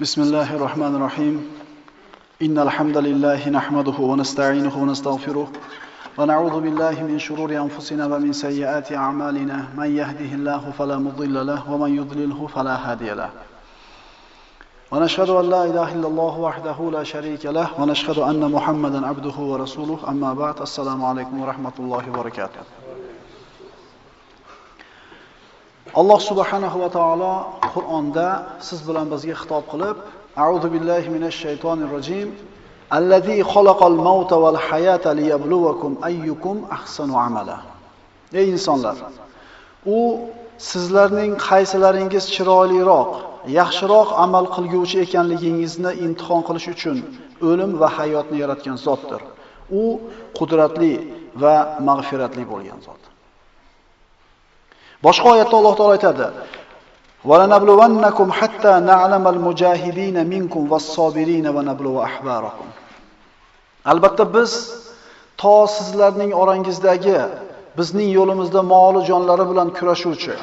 بسم الله الرحمن الرحيم. إن الحمد لله نحمده ونستعينه ونستغفره ونعوذ بالله من شرور أنفسنا ومن سيئات أعمالنا. من يهده الله فلا مضل له ومن يضلله فلا هادي له. ونشهد أن لا إله إلا الله وحده لا شريك له ونشهد أن محمدا عبده ورسوله. أما بعد السلام عليكم ورحمة الله وبركاته. subhanahu va taolo Qur'onda siz bilan bizga xitob qilib, A'udhu billahi minash shaytonir rojim. Allazi xalaqal mauta val hayata liyabluwakum ayyukum ahsanu amala. Ey insonlar, u sizlarning qaysilaringiz chiroyliroq, yaxshiroq amal qilguvchi ekanligingizni imtihon qilish uchun o'lim va hayotni yaratgan zotdir. U qudratli va mag'firatli bo'lgan zot. Boshqa oyatda Alloh taolo aytadi: وَلَنَبْلُوَنَّكُمْ حَتَّى نَعْلَمَ na'lamal مِنْكُمْ minkum وَنَبْلُوَ أَحْبَارَكُمْ va. Albatta biz to sizlarning orangizdagi bizning yo'limizda moli jonlari bilan kurashuvchi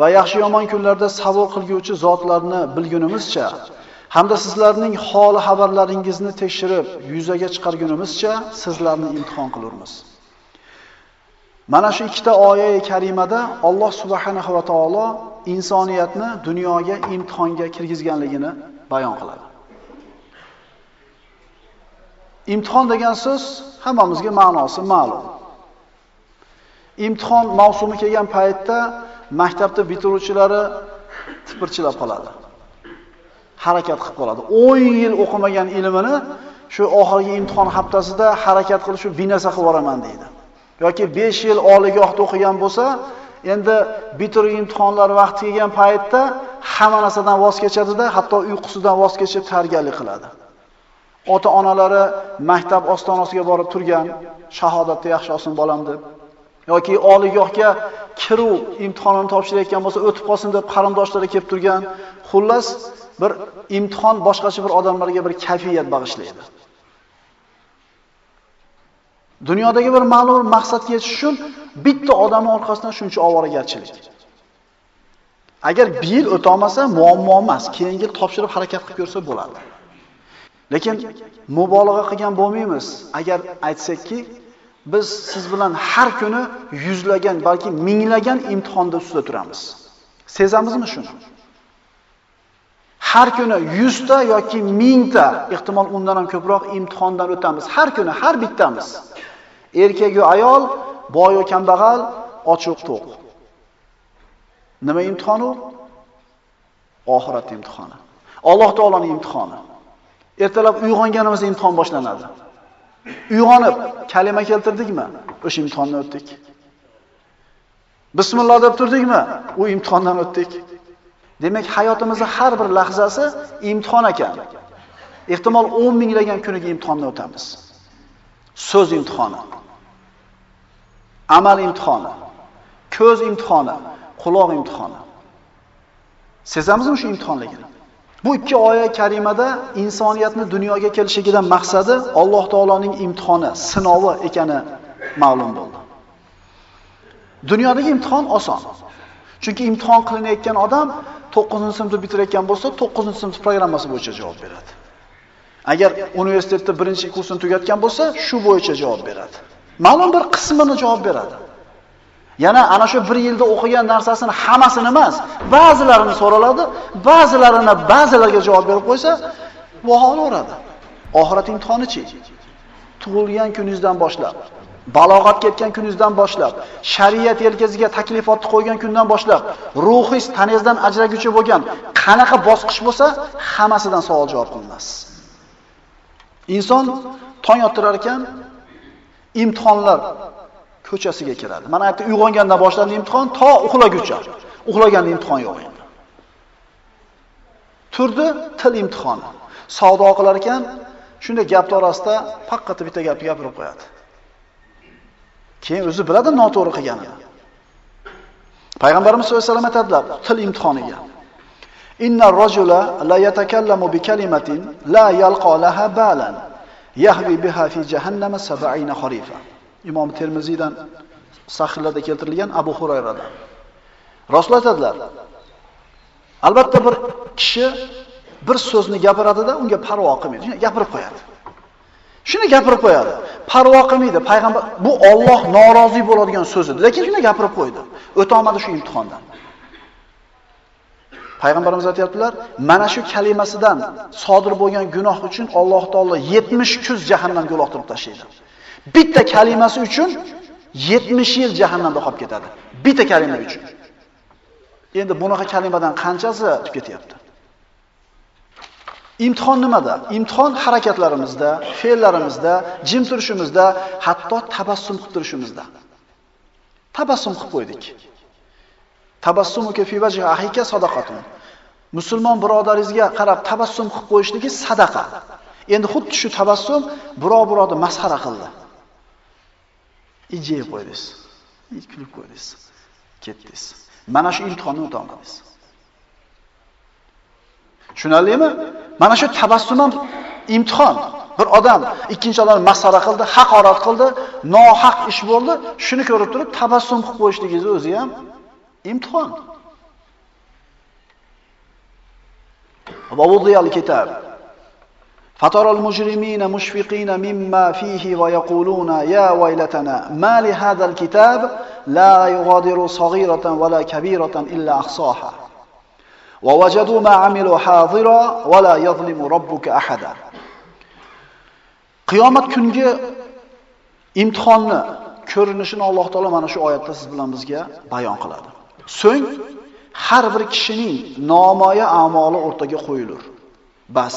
va yaxshi yomon kunlarda sabr qilguvchi zotlarni bilgunimizcha hamda sizlarning hol xabarlaringizni tekshirib yuzaga chiqargunimizcha sizlarni imtihon qilurmiz. Mana shu ikkita oyat karimada Alloh subhanahu va taolo insoniyatni dunyoga imtihonga kirgizganligini bayon qiladi. Imtihon degan so'z hammamizga ma'nosi ma'lum. Imtihon mavsumi kelgan paytda maktabda bitiruvchilari tipirchilab qoladi. Harakat qilib qoladi. 10 yil o'qimagan ilmini shu oxirgi imtihon haftasida harakat qilib shu binasa qilib yuboraman deydi. yoki 5 yil oliygohda o'qigan bo'lsa, endi bitiruv imtihonlari vaqti kelgan paytda hamma narsadan voz kechadida, hatto uyqusidan voz kechib tayyorgarlik qiladi. Ota-onalari maktab ostonasiga borib turgan, shahodatda yaxshi olsin bolam deb yoki oliygohga kiruv imtihonini topshirayotgan bo'lsa, o'tib qolsin deb qarindoshlari kelib turgan, xullas bir imtihon boshqacha bir odamlarga bir kayfiyat bag'ishlaydi. Dunyodagi bir ma'lum maqsadga yetish uchun bitta odam orqasidan shuncha ovoragarchilik. Agar bir yil o'ta olmasa muammo emas, keyingi yil topshirib harakat qilib ko'rsa bo'ladi. Lekin mubolag'a qilgan bo'lmaymiz. Agar aytsakki, biz siz bilan har kuni yuzlagan, balki minglagan imtihonda ustida turamiz. Sezamizmi shuni? Har kuni 100 ta yoki 1000 ta, ehtimol undan ham ko'proq imtihondan o'tamiz. Har kuni har bittamiz. Erkak ayol, boy va kambag'al, ochiq to'q. Nima imtihoni u? Oxirat imtihoni. Alloh taoloning imtihoni. Ertalab uyg'onganimizda imtihon boshlanadi. Uyg'onib kalima keltirdikmi? O'sha imtihondan o'tdik. Bismillah deb turdikmi? U imtihondan o'tdik. Demak, hayotimizning har bir lahzasi imtihon ekan. Ehtimol 10 minglagan kuniga imtihondan o'tamiz. So'z imtihoni. Amal imtihoni. Ko'z imtihoni, quloq imtihoni. Sezamizmi shu imtihonligini? Bu ikki oya karimada insoniyatni dunyoga kelishigidan maqsadi Alloh taoloning imtihoni, sinovi ekani ma'lum bo'ldi. Dunyodagi imtihon oson. Chunki imtihon qilinayotgan odam 9-sinfni bitirayotgan bo'lsa, 9-sinf programmasi bo'yicha javob beradi. Agar universitetda birinchi kursini tugatgan bo'lsa, shu bo'yicha javob beradi. Ma'lum bir qismini javob beradi. Yana ana shu 1 yilda o'qigan narsasini hammasini emas, ba'zilarini so'raladi, ba'zilarini ba'zilarga javob berib qo'ysa, voholaveradi. Oxirat imtihonichi? Tug'ilgan kuningizdan boshlab, balog'atga yetgan kuningizdan boshlab, shariat yelkasiga taklifotni qo'ygan kundan boshlab, ruhingiz tanangizdan ajraguchi bo'lgan qanaqa bosqich bo'lsa, hammasidan savol javob qilinasiz. Inson tong yotirar ekan, imtihonlar ko'chasiga kiradi. Mana aytdi, uyg'ongandan boshlandi imtihon to uxlaguncha. Uxlaganda imtihon yo'q endi. Turdi til imtihoni. Savdo qilar ekan, shunday gaplar orasida faqat bitta gapni gapirib qo'yadi. Keyin o'zi biladi noto'g'ri qilganini. Payg'ambarimiz sollallohu alayhi vasallam aytadilar, til imtihoniga. Inna rajula la yatakallamu bi kalimatin la yalqa laha balan yahvi biha fi jahannama 70 kharifa. Imom Termiziydan sahihlarda keltirilgan Abu Hurayradan. Rasul aytadilar: Albatta bir kishi bir so'zni gapiradida, unga parvo qilmaydi. Shuni gapirib qo'yadi. Shuni gapirib qo'yadi. Parvo qilmaydi. Payg'ambar bu Alloh norozi bo'ladigan so'zi, lekin shuni gapirib qo'ydi. O'ta olmadi shu imtihondan. Payg'ambarimiz aytayaptilar, mana shu kalimasidan sodir bo'lgan gunoh uchun Alloh taolo 70 kuz jahannamga uloqtirib tashlaydi. Bitta kalimasi uchun 70 yil jahannamda qolib ketadi. Bitta kalima uchun. Endi bunaqa kalimadan qanchasi o'tib ketyapti? Imtihon nimada? Imtihon harakatlarimizda, fe'llarimizda, jim turishimizda, hatto tabassum qilib turishimizda. Tabassum qilib qo'ydik. Tabassumuka fi vajhi ahika sadaqatun. Musulmon birodaringizga qarab tabassum qilib qo'yishligi sadaqa. Endi xuddi shu tabassum birov birovni masxara qildi. Ijib qo'ydingiz. Kulib qo'ydingiz. Ketdingiz. Mana shu imtihonni o'tamadingiz. Tushunarlimi? Mana shu tabassum ham imtihon. Bir odam ikkinchi odamni masxara qildi, haqorat qildi, nohaq ish bo'ldi, shuni ko'rib turib tabassum qilib qo'yishligingiz o'zi ham imtihon. ووضع الكتاب فترى المجرمين مشفقين مما فيه ويقولون يا ويلتنا ما لهذا الكتاب لا يغادر صغيرة ولا كبيرة إلا أحصاها ووجدوا ما عملوا حاضرا ولا يظلم ربك أحدا qiyomat kungi imtihonni ko'rinishini Alloh taolo mana shu oyatda siz bilan bizga bayon qiladi. So'ng har bir kishining nomoya a'moli o'rtaga qo'yilur. Bas,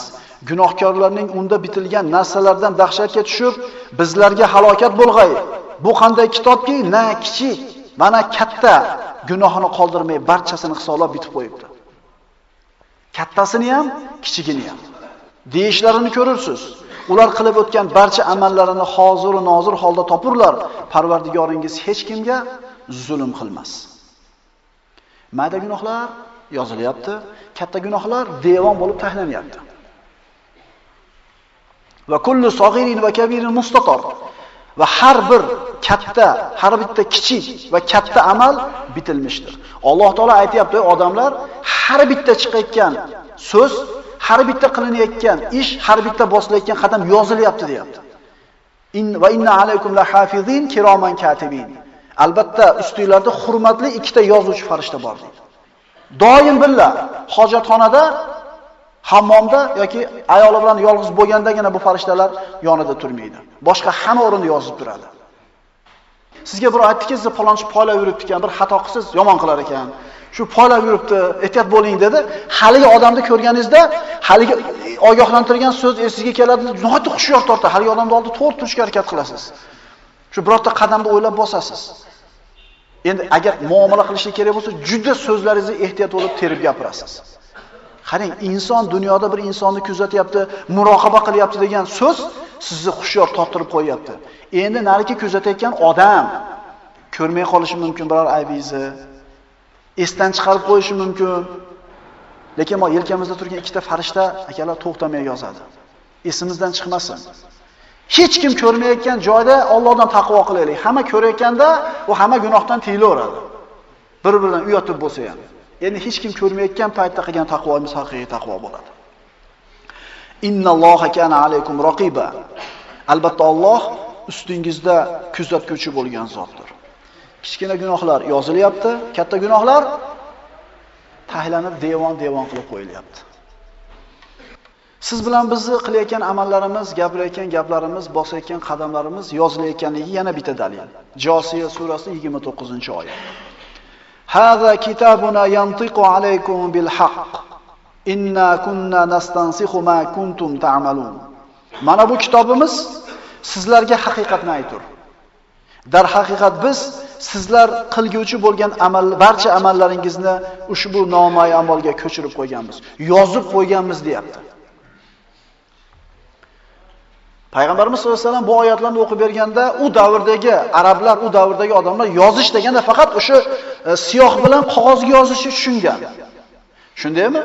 gunohkorlarning unda bitilgan narsalardan dahshatga tushib, bizlarga halokat bo'lg'ay. Bu qanday kitobki, na kichik, mana katta gunohini qoldirmay barchasini hisoblab bitib qo'yibdi. Kattasini ham, kichigini ham. Deyishlarini ko'rursiz. Ular qilib o'tgan barcha amallarini hozir va nozir holda topurlar. Parvardigoringiz hech kimga zulm qilmas. Mayda gunohlar yozilyapti, katta gunohlar devon bo'lib tahlanyapti. Va kullu sag'irin va kabirin mustaqor. Va har bir katta, har bitta kichik va katta amal bitilmishdir. Alloh taolo aytayapti, odamlar har bitta chiqayotgan so'z, har bitta qilinayotgan ish, har bitta bosilayotgan qadam yozilyapti deyapti. In va inna alaykum la hafizin kiroman katibin. Albatta ustinglarda hurmatli ikkita yozuvchi farishta bor deydi. Doim billa hojatxonada, hammomda yoki ayoli bilan yolg'iz bo'lgandagina bu farishtalar yonida turmaydi. Boshqa hamma o'rinda yozib turadi. Sizga bir aytdiki, siz palonchi poylab yuribdi ekan, bir xato qilsiz, yomon qilar ekan. Shu poylab yuribdi, ehtiyot bo'ling dedi. Haligi odamni ko'rganingizda, haligi ogohlantirgan so'z esingizga keladi, nihoyatda hushyor tortadi. Haligi odamni oldi to'g'ri turishga harakat qilasiz. Shu birorta qadamda o'ylab bosasiz. Endi agar muomala qilishni kerak bo'lsa, juda so'zlaringizni ehtiyot bo'lib terib gapirasiz. Qarang, inson dunyoda bir insonni kuzatyapti, muroqaba qilyapti degan so'z sizni hushyor tortirib qo'yapti. Endi nariki kuzatayotgan odam ko'rmay qolishi mumkin biror aybingizni, esdan chiqarib qo'yishi mumkin. Lekin mo yelkamizda turgan ikkita farishta akalar to'xtamay yozadi. Esimizdan chiqmasin. Hech kim ko'rmayotgan joyda Allohdan taqvo qilaylik. Hamma ko'rayotganda u hamma gunohdan tiyilaveradi. Bir-biridan uyatib bo'lsa ham. Endi hech kim ko'rmayotgan paytda qilgan taqvoimiz haqiqiy taqvo bo'ladi. Innalloha kana alaykum raqiba. Albatta Alloh ustingizda kuzatuvchi bo'lgan zotdir. Kichkina gunohlar yozilyapti, katta gunohlar tahlanib devon-devon qilib qo'yilyapti. Siz bilan bizni qilayotgan amallarimiz, gapirayotgan gaplarimiz, bosayotgan qadamlarimiz yozilayotganligi yana bitta dalil. Josiya surasi 29-oyat. Hada kitabuna yantiqu alaykum bil haqq. Inna kunna nastansikhu ma kuntum ta'malun. Mana bu kitobimiz sizlarga haqiqatni aytur. Dar haqiqat biz sizlar qilguvchi bo'lgan amal barcha amallaringizni ushbu nomay amalga ko'chirib qo'yganmiz, yozib qo'yganmiz deyapti. Payg'ambarimiz sollallohu alayhi vasallam bu oyatlarni o'qib berganda u davrdagi arablar, u davrdagi odamlar yozish deganda faqat o'sha e, siyoh bilan qog'ozga yozishni tushungan. Shundaymi?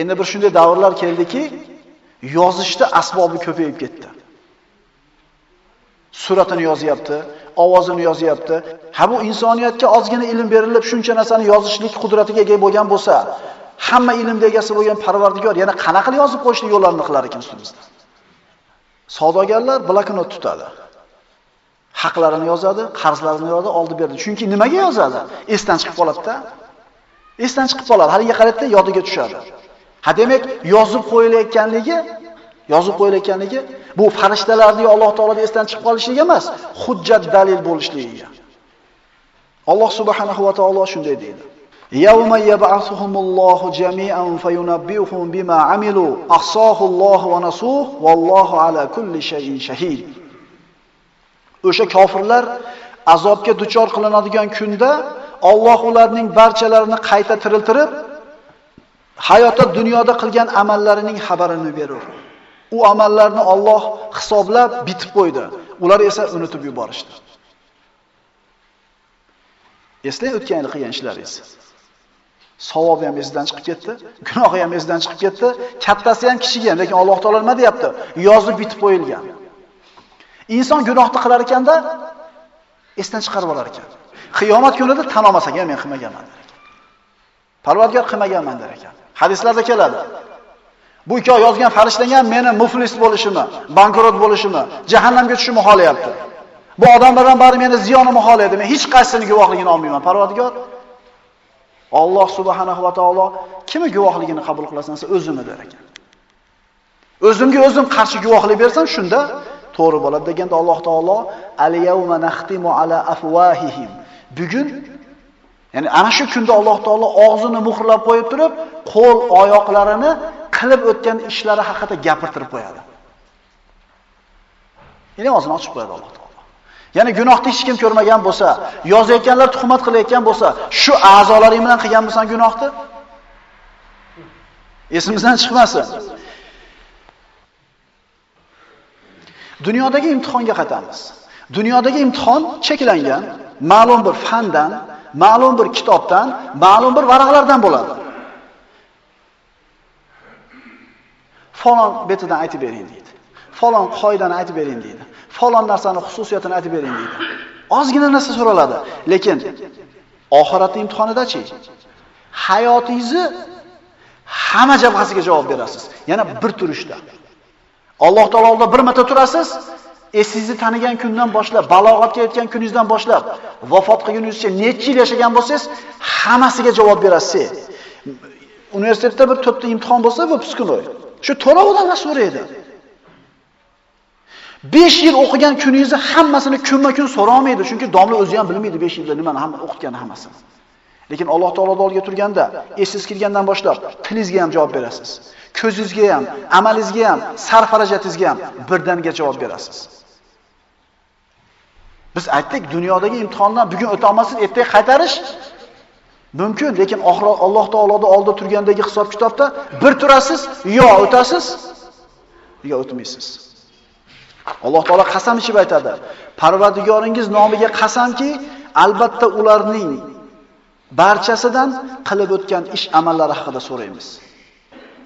Endi bir shunday davrlar keldiki, yozishda asbobi ko'payib ketdi. Suratini yozyapti, ovozini yozyapti. Ha bu insoniyatga ozgina ilm berilib, shuncha narsani yozishlik qudratiga ega bo'lgan bo'lsa, hamma ilmda egasi bo'lgan Parvardigor yana qanaqa qilib yozib qo'yishni yo'llarini qilar ekan ustimizda. Savdogarlar bloknot tutadi. Haqlarini yozadi, qarzlarini yozadi, oldi berdi. Chunki nimaga yozadi? Esdan chiqib qoladi-da. Esdan chiqib qoladi. Haliga qaraydi, yodiga tushadi. Ha demak, yozib qo'yilayotganligi, yozib qo'yilayotganligi bu farishtalarning Alloh taolodan esdan chiqib qolishligi emas, hujjat dalil bo'lishligiga. Alloh subhanahu va taolo shunday deydi. يوم يبعثهم jami'an جميعا bima amilu عملوا Alloh الله nasuh والله ala kulli shay'in شهيد O'sha kofirlar azobga duchor qilinadigan kunda Alloh ularning barchalarini qayta tiriltirib, hayotda dunyoda qilgan amallarining xabarini berur. U amallarni Alloh hisoblab bitib qo'ydi. Ular esa unutib yuborishdi. Eslang o'tgan yil qilgan ishlaringiz. Savobi ham esdan chiqib ketdi, gunohi ham esdan chiqib ketdi, kattasi ham kichigi lekin Alloh taolo nima deyapti? Yozib bitib qo'yilgan. Inson gunohni qilar ekanda esdan chiqarib olar ekan. Qiyomat kunida tan olmasa ham men qilmaganman der ekan. Parvardigor qilmaganman der ekan. Hadislarda keladi. Bu ikki yozgan farishtaga ham meni muflis bo'lishimni, bankrot bo'lishimni, jahannamga tushishimni xohlayapti. Bu odamlardan bari meni ziyonimni xohlaydi. Men hech qaysini guvohligini olmayman. Parvardigor Alloh subhanahu va taolo kimi guvohligini qabul qilasan qilasansa o'zimni der ekan. O'zimga o'zim qarshi guvohlik bersam shunda to'g'ri bo'ladi deganda Alloh taolo al-yawma naxtimu ala afwahihim. Bugun ya'ni ana shu kunda Alloh taolo og'zini muhrlab qo'yib turib, qo'l oyoqlarini qilib o'tgan ishlari haqida gapirtirib qo'yadi. Ya'ni og'zini ochib qo'yadi Alloh. Ya'ni gunohni hech kim ko'rmagan bo'lsa, yozayotganlar tuhmat qilayotgan bo'lsa, shu a'zolaring bilan qilgan bo'lsan gunohni? Esimizdan chiqmasin. Dunyodagi imtihonga qaytamiz. Dunyodagi imtihon cheklangan, ma'lum bir fandan, ma'lum bir kitobdan, ma'lum bir varaqlardan bo'ladi. Falon betidan aytib bering deydi. Falon qoidani aytib bering deydi. Falon narsani xususiyatini aytib bering deydi. Ozgina narsa so'raladi, lekin oxirat imtihonidachi hayotingizni hamma jabhasiga javob berasiz. Yana bir turishda. Alloh taoloda bir marta turasiz, esingizni tanigan kundan boshlab, balog'atga yetgan kuningizdan boshlab, vafot qilguningizcha necha yil yashagan bo'lsangiz, hammasiga javob berasiz. Universitetda bir to'rtta imtihon bo'lsa, bu psixolog. Shu to'rovidan so'raydi. 5 yil o'qigan kuningizni hammasini kunma-kun so'raolmaydi, chunki domla o'zi ham bilmaydi 5 yilda nimani hamma o'qitgani hammasini. Lekin Alloh taolodan oldiga turganda, esiz kirgandan boshlab tilingizga ham javob berasiz. Ko'zingizga ham, amalingizga ham, sarf-xarajatingizga ham birdaniga javob berasiz. Biz aytdik, dunyodagi imtihondan bugun o'ta olmasin, ertaga qaytarish mumkin, lekin oxirat Alloh taolodan oldida turgandagi hisob-kitobda bir turasiz, yo o'tasiz, yo o'tmaysiz. Alloh taolo qasam ichib aytadi. Parvardigoringiz nomiga qasamki, albatta ularning barchasidan qilib o'tgan ish amallari haqida so'raymiz.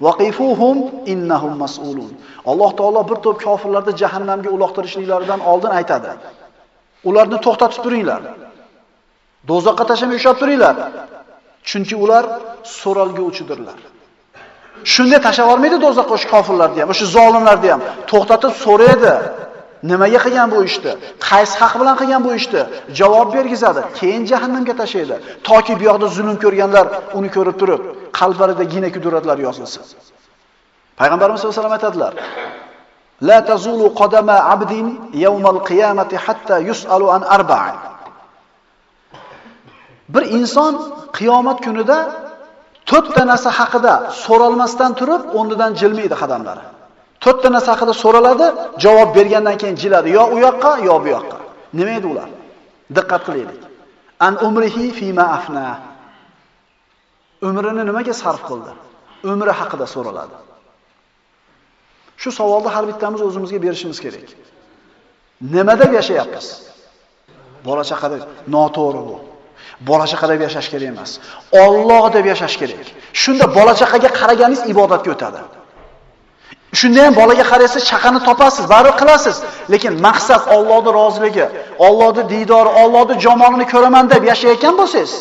Waqifuhum innahum mas'ulun. Alloh taolo bir to'p kofirlarni jahannamga uloqtirishliklaridan oldin aytadi. Ularni to'xtatib turinglar. Dozoqqa tashamay ushlab turinglar. Chunki ular so'ralguvchidirlar. Shunday tashab yormaydi do'zaxga o'sha kofirlarni ham, o'sha zolimlarni ham to'xtatib so'raydi. Nimaga qilgan bu ishni? Qaysi haq bilan qilgan bu ishni? Javob bergizadi. Keyin jahannamga tashlaydi. Toki bu yoqda zulm ko'rganlar uni ko'rib turib, qalblarida gina kuduratlar yozilsin. Payg'ambarimiz sollallohu alayhi vasallam aytadilar: La tazulu qadama abdin yawmal qiyamati hatta yus'alu an arba'in. Bir inson qiyomat kunida to'rtta narsa haqida so'ralmasdan turib, o'rnidan jilmaydi qadamlari. To'rtta narsa haqida so'raladi, javob bergandan keyin jiladi, yo u yoqqa, yo bu yoqqa. Nima edi ular? Diqqat qilaylik. An umrihi fima afna. Umrini nimaga sarf qildi? Umri haqida so'raladi. Shu savolni har bittamiz o'zimizga berishimiz kerak. Nimada yashayapmiz? Bola chaqada noto'g'ri bu. Bola chaqa yashash kerak emas. Alloh deb yashash kerak. Shunda bola chaqaga qaraganingiz ibodatga o'tadi. Shunda ham bolaga qaraysiz, chaqani topasiz, baribir qilasiz. Lekin maqsad Allohning roziligi, Allohning diydori, Allohning jamolini ko'raman deb yashayotgan bo'lsangiz,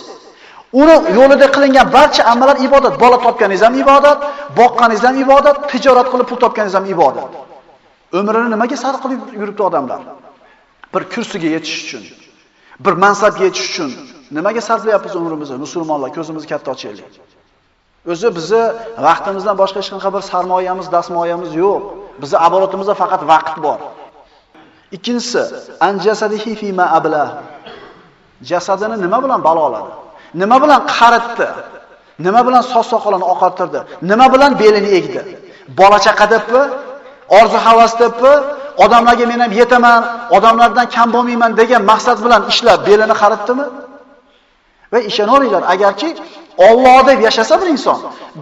Uni yo'lida qilingan barcha amallar ibodat. Bola topganingiz ham ibodat, boqqaningiz ham ibodat, tijorat qilib pul topganingiz ham ibodat. Umrini nimaga sarf qilib yuribdi odamlar? Bir kursiga yetish uchun, bir mansabga yetish uchun nimaga sarflayapmiz umrimizni? Musulmonlar ko'zimizni katta ochaylik. O'zi bizni vaqtimizdan boshqa hech qanaqa bir sarmoyamiz, dasmoyamiz yo'q. Bizi oborotimizda faqat vaqt bor. Ikkinchisi, anjasadihi fi ma abla. Jasadini nima bilan baloladi? Nima bilan qaritdi? Nima bilan soch soqolini oqartirdi? Nima bilan belini egdi? Bola chaqa debmi? Orzu havas debmi? Odamlarga men ham yetaman, odamlardan kam bo'lmayman degan maqsad bilan ishlab belini qaritdimi? Va ishonaveringlar, agarki Alloh deb yashasa bir inson,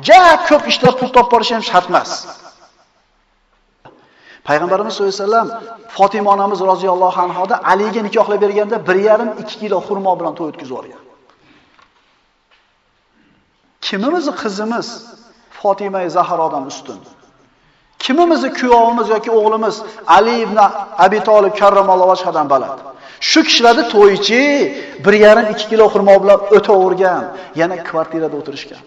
ja ko'p ishlab pul topib borishi ham shart emas. Payg'ambarimiz sollallohu alayhi vasallam Fatima onamiz roziyallohu anhoda Aliga nikohlab berganda 1,5-2 kilo xurmo bilan to'y o'tkazib yuborgan. Kimimiz qizimiz Fatima Zahrodan ustun? Kimimizni kuyovimiz yoki o'g'limiz Ali ibn Abi Talib karramallohu vajhadan baland? Shu kishilarni to'ychi 1,5-2 kilo xurmo bilan o'tavergan, yana kvartirada o'tirishgan.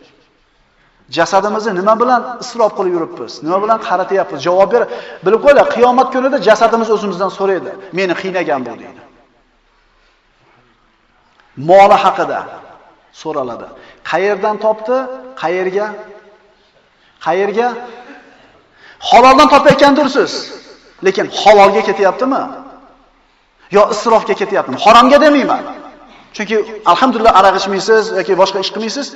Jasadimizni nima bilan isrof qilib yuribmiz? Nima bilan qaratyapmiz? Javob ber. Bilib qo'yinglar, qiyomat kunida jasadimiz o'zimizdan so'raydi. Meni qiynagan bu deydi. Moli haqida so'raladi. Qayerdan topdi? Qayerga? Qayerga? Haloldan topayotgandursiz. Lekin halolga ketyaptimi? Yo isrofga ketyaptimi? Haromga demayman. Chunki alhamdulillah araq ichmaysiz yoki boshqa ish qilmaysiz,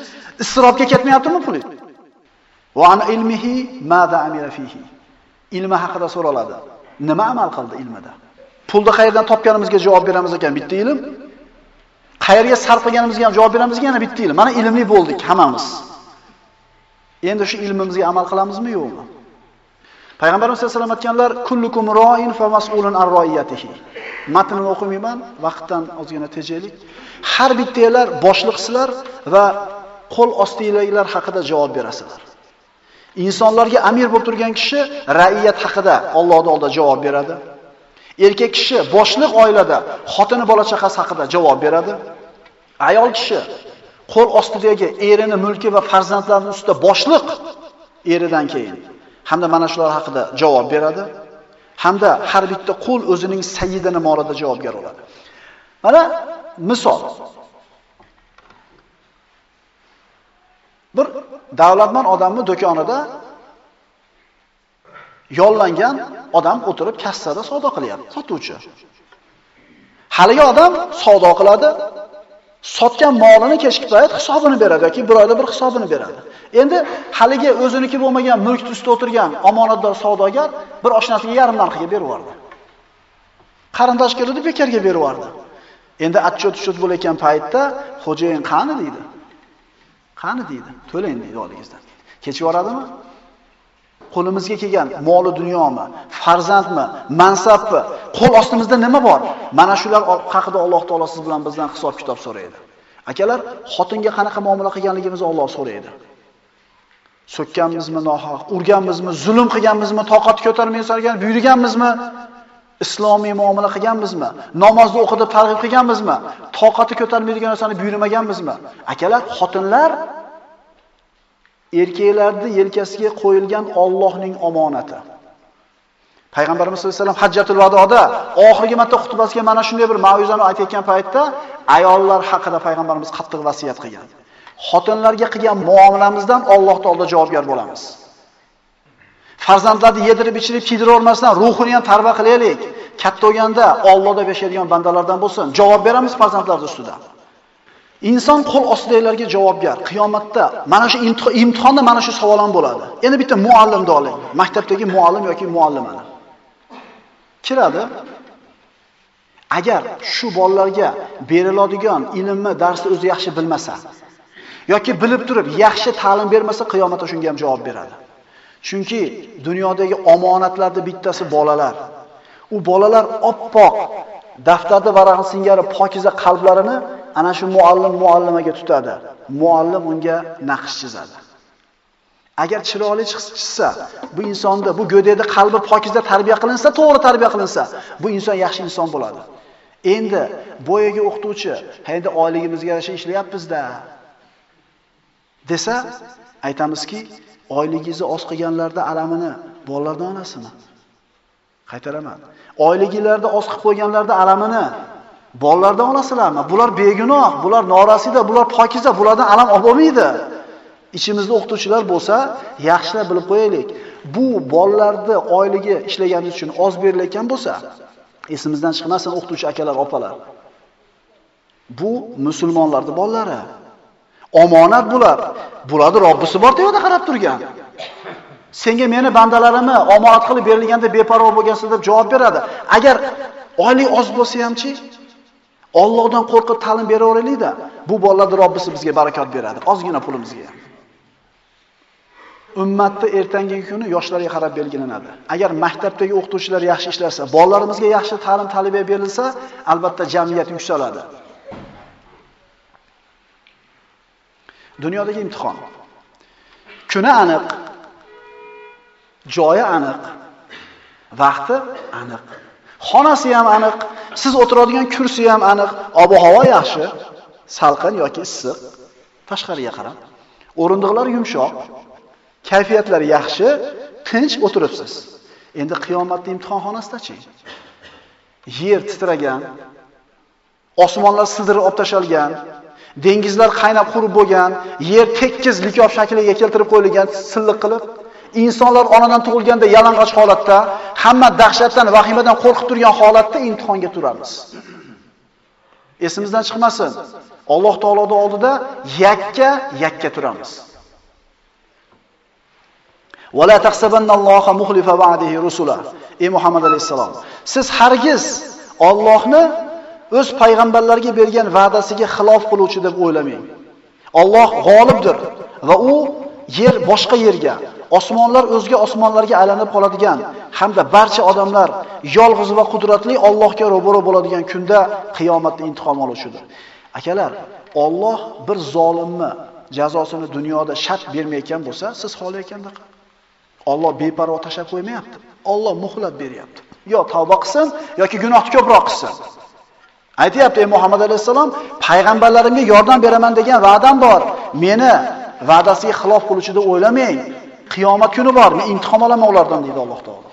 isrofga ketmayaptimi pulingiz? Va an ilmihi mada amira fihi. Ilmi haqida so'raladi. Nima amal qildi ilmida? Pulni qayerdan topganimizga javob beramiz ekan bitta ilm. Qayerga sarf qilganimizga ham javob beramiz yana bitta ilm. Mana ilmli bo'ldik hammamiz. Endi shu ilmimizga amal qilamizmi yo'qmi? Payg'ambarimiz sollallohu alayhi vasallam aytganlar, kullukum ro'in fa mas'ulun an ro'iyatihi. Matnini o'qimayman, vaqtdan ozgina tejaylik. Har bittanglar boshliqsizlar va qo'l ostidagilar haqida javob berasizlar. Insonlarga amir bo'lib turgan kishi ra'iyat haqida Allohning oldida javob beradi. Erkak kishi boshliq oilada xotini bola chaqasi haqida javob beradi. Ayol kishi qo'l ostidagi erini, mulki va farzandlarining ustida boshliq eridan keyin hamda mana shular haqida javob beradi. Hamda har bitta qul o'zining sayyidi morada javobgar bo'ladi. Mana misol. Bir davlatman odamni do'konida yollangan odam o'tirib kassada savdo qilyapti, sotuvchi. Haligi odam savdo qiladi, sotgan molini kechki payt hisobini beradi yoki bir oyda bir hisobini beradi. Endi haligi o'ziniki bo'lmagan mulk ustida o'tirgan omonatdor savdogar bir oshnasiga yarim narxiga berib yubordi. Qarindosh keldi, bekarga berib yubordi. Endi atchot-uchot bo'layotgan paytda xo'jayin qani deydi. Qani deydi. To'lang deydi oligingizdan. Kechib yuboradimi? Qo'limizga kelgan moli dunyomi, farzandmi, mansabmi, qo'l ostimizda nima bor? Mana shular haqida Alloh taolo siz bilan bizdan hisob-kitob so'raydi. Akalar, xotinga qanaqa muomala qilganligimizni Alloh so'raydi. So'kkanmizmi nohaq, urganmizmi, zulm qilganmizmi, toqat ko'tarmay solgan, buyurganmizmi? Islomiy muomala qilganmizmi? Namozni o'qitib targ'ib qilganmizmi? Toqati ko'tarmaydigan narsani buyurmaganmizmi? Akalar, xotinlar erkaklarning yelkasiga qo'yilgan Allohning omonati. Payg'ambarimiz sollallohu alayhi vasallam Hajjatul Vadoda oxirgi marta xutbasiga mana shunday bir ma'ruzani aytayotgan paytda ayollar haqida payg'ambarimiz qattiq vasiyat qilgan. Xotinlarga qilgan muomalamizdan Alloh taolo javobgar bo'lamiz. Farzandlarni yedirib ichirib kiydirib olmasdan ruhini ham tarbiya qilaylik. Katta bo'lganda Allohda yashaydigan bandalardan bo'lsin. Javob beramiz farzandlar ustidan. Inson qo'l ostidagilarga javobgar. Qiyomatda mana shu imtihonda mana shu savol ham bo'ladi. Endi bitta muallimni oling. Maktabdagi muallim yoki muallimani. Kiradi. Agar shu bolalarga beriladigan ilmni, darsni o'zi yaxshi bilmasa yoki bilib turib yaxshi ta'lim bermasa, qiyomatda shunga ham javob beradi. Chunki dunyodagi omonatlarning bittasi bolalar. U bolalar oppoq daftarda varag'i singari pokiza qalblarini ana shu muallim muallimaga tutadi. Muallim unga naqsh chizadi. Agar chiroyli chiqsa, bu insonda bu go'dayda qalbi pokiza tarbiya qilinsa, to'g'ri tarbiya qilinsa, bu inson yaxshi inson bo'ladi. Endi boyagi o'qituvchi, endi oyligimizga yarasha ishlayapmiz-da. desa, aytamizki, oyligingizni oz qilganlarda alamini bolalardan olasizmi? Qaytaraman. Oyligilarda oz qilib qo'yganlarda alamini bolalardan olasizlarmi? Bular begunoh, bular norasida, bular pokiza, bulardan alam olmaydi. Ichimizda o'qituvchilar bo'lsa, yaxshilab bilib qo'yaylik. Bu bolalarni oyligi ishlaganimiz uchun oz berilayotgan bo'lsa, esimizdan chiqmasin o'qituvchi akalar, opalar. Bu musulmonlarning bolalari. Omonat bular. Bularni Robbisi bor deb qarab turgan. Senga meni bandalarimni omonat qilib berilganda beparvo bo'lgansiz deb javob beradi. Agar oylik oz bo'lsa hamchi, Allohdan qo'rqib ta'lim beraveraylik-da. Bu bolalarni Robbisi bizga barakot beradi. Ozgina pulimizga ham. Ummatni ertangi kuni yoshlarga qarab belgilanadi. Agar maktabdagi o'qituvchilar yaxshi ishlasa, bolalarimizga yaxshi ta'lim talaba berilsa, albatta jamiyat yuksaladi. Dunyodagi imtihon. Kuni aniq, joyi aniq, vaqti aniq. Xonasi ham aniq, siz o'tiradigan kursi ham aniq, ob-havo yaxshi, salqin yoki issiq. Tashqariga qarab. O'rindiqlar yumshoq, kayfiyatlar yaxshi, tinch o'tiribsiz. Endi qiyomatning imtihonxonasida-chi? Yer titragan, osmonlar sildirib olib tashalgan, dengizlar qaynab qurib bo'lgan, yer tekkiz likob shakliga keltirib qo'yilgan silliq qilib, insonlar onadan tug'ilganda yalang'och holatda, hamma dahshatdan, vahimadan qo'rqib turgan holatda imtihonga turamiz. Esimizdan chiqmasin. Alloh taoloning oldida yakka yakka turamiz. Wala tahsabanalloha muhlifa va'dihi rusula. Ey Muhammad alayhisalom, siz hargiz Allohni o'z payg'ambarlarga bergan va'dasiga xilof qiluvchi deb o'ylamang. Alloh g'olibdir va u yer boshqa yerga, osmonlar o'zga osmonlarga aylanib qoladigan hamda barcha odamlar yolg'iz va qudratli Allohga ro'baro bo'ladigan kunda qiyomatda intiqom oluvchidir. Akalar, Alloh bir zolimni jazosini dunyoda shart bermayotgan bo'lsa, siz xohlayotganda Alloh beparvo tashab qo'ymayapti. Alloh muhlat beryapti. Yo tavba qilsin yoki gunohni ko'proq qilsin. Aytayapti, ey Muhammad alayhisalom, payg'ambarlarimga yordam beraman degan va'dam bor. Meni va'dasiga xilof qiluvchi deb o'ylamang. Qiyomat kuni bor, men imtihon olaman ulardan deydi Alloh taolo.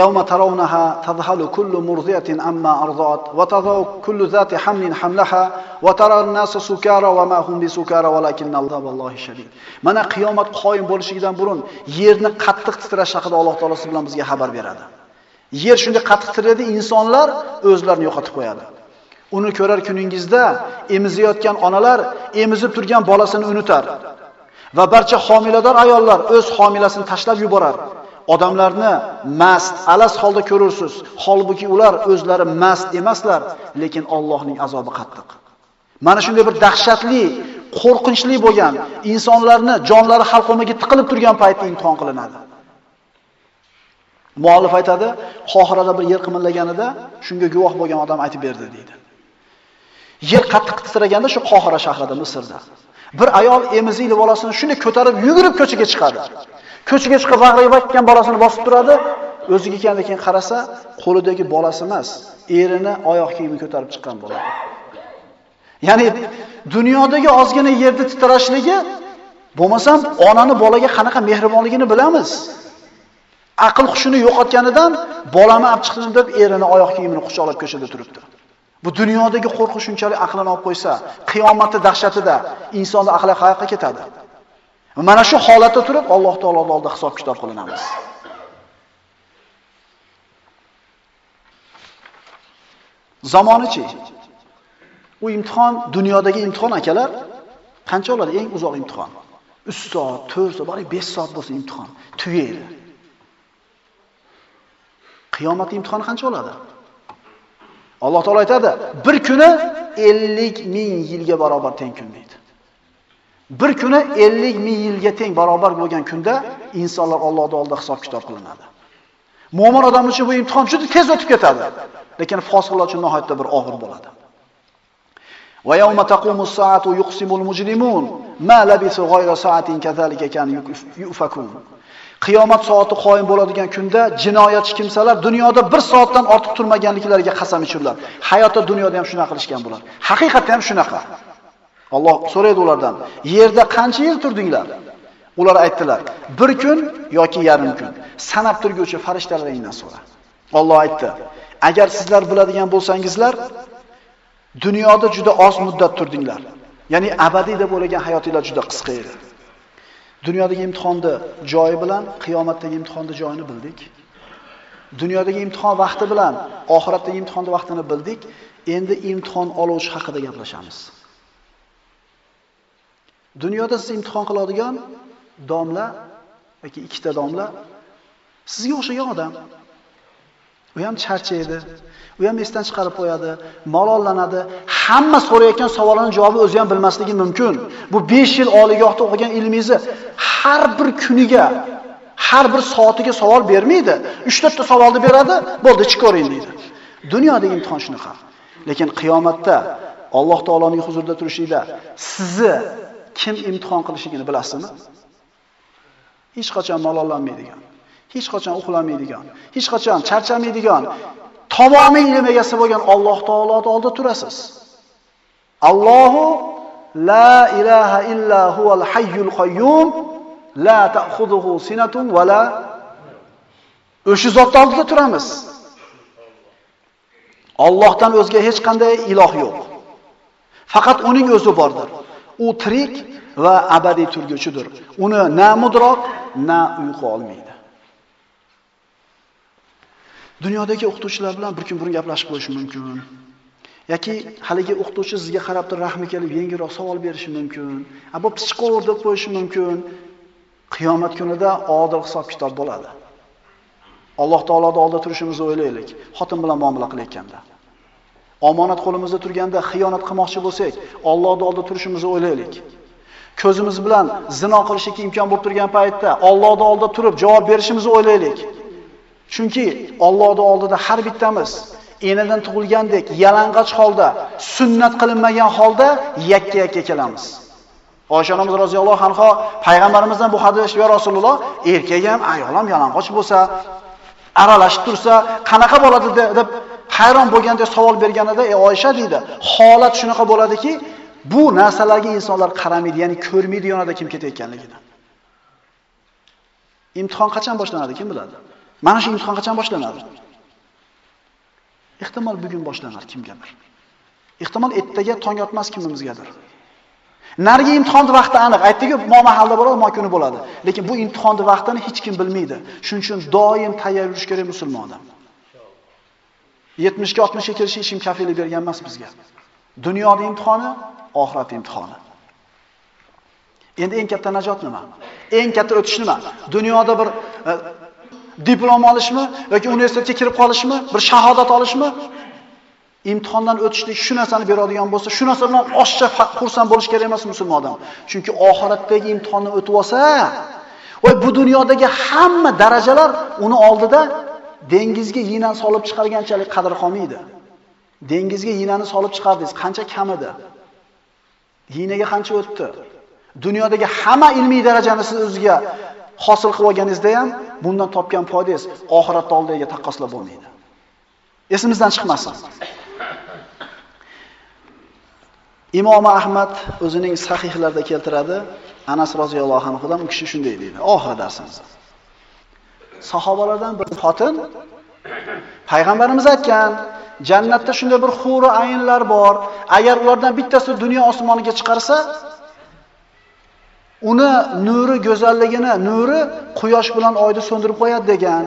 Yawma tarawnaha tadhalu kullu murdiyatin amma ardat va tadau kullu zati hamlin hamlaha va tara an-nasa sukara va ma hum bisukara walakinna azaballohi shadid. Mana qiyomat qoyim bo'lishidan burun yerni qattiq titrash haqida Alloh taolosi bilan bizga xabar beradi. Yer shunday qattiq titraydi, insonlar o'zlarini yo'qotib qo'yadi. Uni ko'rar kuningizda emizayotgan onalar emizib turgan bolasini unutar va barcha homilador ayollar o'z homilasini tashlab yuborar. Odamlarni mast, alas holda ko'rursiz. Holbuki ular o'zlari mast emaslar, lekin Allohning azobi qattiq. Mana shunday bir dahshatli, qo'rqinchli bo'lgan insonlarni jonlari halqumiga tiqilib turgan paytda imtihon qilinadi. Muallif aytadi, Qohirada bir yer qimirlaganida shunga guvoh bo'lgan odam aytib berdi deydi. Yer qattiq titraganda shu Qohira shahrida, Misrda. Bir ayol emizikli bolasini shunday ko'tarib yugurib ko'chaga chiqadi. Ko'chaga chiqib bag'riga bakkan bolasini bosib turadi. O'ziga kelganda keyin qarasa, qo'lidagi bolasi emas, erini oyoq kiyimi ko'tarib chiqqan bo'ladi. Ya'ni dunyodagi ozgina yerda titrashligi bo'lmasam onani bolaga qanaqa mehribonligini bilamiz. aql hushini yo'qotganidan bolamni olib chiqdim deb erini oyoq kiyimini quchoqlab ko'chada turibdi. Bu dunyodagi qo'rquv shunchalik aqlini olib qo'ysa, qiyomatni dahshatida insonning aqli qayoqqa ketadi? Mana shu holatda turib Alloh taoloning oldida hisob kitob qilinamiz. Zamonichi. U imtihon dunyodagi imtihon akalar qancha oladi? Eng uzoq imtihon. 3 soat, 4 soat, balki 5 soat bo'lsa imtihon tugaydi. Qiyomat imtihoni qancha bo'ladi? Alloh taolo aytadi, bir kuni 50 ming yilga barobar teng kun deydi. Bir kuni 50 ming yilga teng barobar bo'lgan kunda insonlar Allohning oldida hisob kitob qilinadi. Mu'min odam uchun bu imtihon juda tez o'tib ketadi, lekin fosiqlar uchun nihoyatda bir og'ir bo'ladi. Va yawma taqumus saatu yuqsimul mujrimun ma labisu ghayra sa'atin kadhalika kan yufakun. Qiyomat soati qoyim bo'ladigan kunda jinoyatchi kimsalar dunyoda bir soatdan ortiq turmaganliklariga qasam ichurlar. Hayotda dunyoda ham shunaqa qilishgan bular. Haqiqatda ham shunaqa. Alloh so'raydi ulardan, yerda qancha yil turdinglar? Ular aytdilar, bir kun yoki yarim kun. Sanab turguvchi farishtalaringdan so'ra. Alloh aytdi, agar sizlar biladigan bo'lsangizlar, dunyoda juda oz muddat turdinglar. Ya'ni abadiy deb o'ylagan hayotinglar juda qisqa edi. Dunyodagi imtihonni joyi bilan qiyomatdagi imtihonni joyini bildik. Dunyodagi imtihon vaqti bilan oxiratdagi imtihonni vaqtini bildik. Endi imtihon oluvchi haqida gaplashamiz. Dunyoda siz imtihon qiladigan domla yoki ikkita domla sizga o'xshagan odam. U ham charchaydi, u ham esdan chiqarib qo'yadi, malollanadi. Hamma so'rayotgan savollarning javobi o'zi ham bilmasligi mumkin. Bu 5 yil oliygohda o'qigan ilmingizni har bir kuniga, har bir soatiga savol bermaydi. 3-4 ta savolni beradi, bo'ldi, chiqaring deydi. Dunyodagi imtihon shunaqa. Lekin qiyomatda Alloh taoloning huzurida turishingda sizni kim imtihon qilishligini bilasizmi? Hech qachon malollanmaydigan, hech qachon uxlamaydigan, hech qachon charchamaydigan, tamomiy ilm egasi bo'lgan Alloh taoloning oldida turasiz. Allohu la ilaha illa huval hayyul qayyum la ta'khudhuhu sinatun va la O'sha zot oldida turamiz. Allohdan o'zga hech qanday iloh yo'q. Faqat uning o'zi bordir. U tirik va abadiy turguchidir. Uni na mudroq, na uyqu olmaydi. Dunyodagi o'qituvchilar bilan bir kun burun gaplashib qo'yish mumkin. yoki haligi o'qituvchi sizga qarab turib rahmi kelib yengilroq savol berishi mumkin. A bo'pti chiqaver deb qo'yishi mumkin. Qiyomat kunida odil hisob kitob bo'ladi. Alloh taoloning oldida turishimizni o'ylaylik. Xotin bilan muomala qilayotganda. Omonat qo'limizda turganda xiyonat qilmoqchi bo'lsak, Allohning oldida turishimizni o'ylaylik. Ko'zimiz bilan zino qilishga imkon bo'lib turgan paytda Allohning oldida turib javob berishimizni o'ylaylik. Chunki Allohning oldida har bittamiz enadan tug'ilgandek yalang'och holda, sunnat qilinmagan holda yakka-yakka kelamiz. Oysha onamiz roziyallohu anha payg'ambarimizdan bu hadis ya Rasululloh, erkak ham, ayol ham yalang'och bo'lsa, aralashib tursa, qanaqa bo'ladi deb hayron bo'lganda savol berganida, "Ey Oysha" deydi, "Holat shunaqa bo'ladiki, bu narsalarga insonlar qaramaydi, ya'ni ko'rmaydi yonida kim ketayotganligini." Imtihon qachon boshlanadi, kim biladi? Mana shu imtihon qachon boshlanadi? Ehtimol bugun boshlanar kimgadir. Ehtimol ertaga tong otmas kimimizgadir. Nargi imtihonning vaqti aniq. Aytdik-ku, mo mahalda bo'ladi, mo kuni bo'ladi. Lekin bu imtihonning vaqtini hech kim bilmaydi. Shuning uchun doim tayyor yurish kerak musulmon odam. 70 ga 60 ga kelishi hech kim kafillik bergan emas bizga. Dunyoning imtihoni, oxirat imtihoni. Endi eng katta najot nima? Eng katta o'tish nima? Dunyoda bir e, diplom olishmi yoki universitetga kirib qolishmi, bir shahodat olishmi? Imtihondan o'tishlik shu narsani beradigan bo'lsa, shu narsa bilan oshcha xursand bo'lish kerak emas musulmon odam. Chunki oxiratdagi imtihonni o'tib olsa, voy bu dunyodagi hamma darajalar uni oldida dengizga yinani solib chiqarganchalik qadr qolmaydi. Dengizga yinani solib chiqardingiz, qancha kam edi? Yinaga qancha o'tdi? Dunyodagi hamma ilmiy darajani siz o'zingizga hosil qilib olganingizda ham bundan topgan foydangiz oxiratda oldiga taqqoslab bo'lmaydi. Esimizdan chiqmasin. Imom Ahmad o'zining sahihlarida keltiradi, Anas roziyallohu anhudan u kishi shunday deydi, oh, oxir darsimizda. Sahobalardan bir xotin payg'ambarimiz aytgan, jannatda shunday bir huri ayinlar bor. Agar ulardan bittasi dunyo osmoniga chiqarsa, uni nuri go'zalligini, nuri quyosh bilan oyni so'ndirib qo'yadi degan.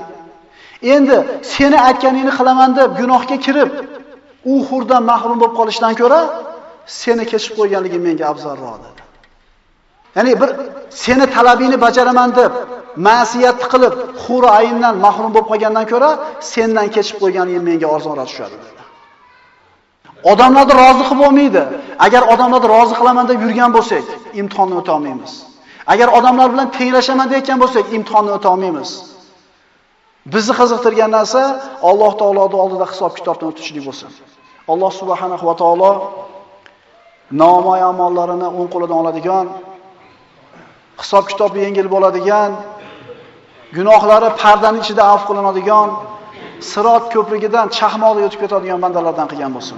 Endi seni aytganingni qilaman deb gunohga kirib, u hurdan mahrum bo'lib qolishdan ko'ra, seni kechib qo'yganliging menga afzalroq dedi. Ya'ni bir seni talabingni bajaraman deb ma'siyat qilib, huri ayindan mahrum bo'lib qolgandan ko'ra, sendan kechib qo'yganing menga arzonroq tushadi dedi. Odamlarni rozi qilib bo'lmaydi. Agar odamlarni rozi qilaman deb yurgan bo'lsak, imtihonni o'ta olmaymiz. Agar odamlar bilan tenglashaman deyotgan bo'lsak, imtihonni o'ta olmaymiz. Bizni qiziqtirgan narsa Alloh taoloning oldida hisob kitobdan o'tishlik bo'lsin. Alloh subhanahu va taolo nomoy amollarini o'ng qo'lidan oladigan, hisob kitobi yengil bo'ladigan, gunohlari pardaning ichida afv qilinadigan, sirot ko'prigidan chaqmoqda o'tib ketadigan bandalardan qilgan bo'lsin.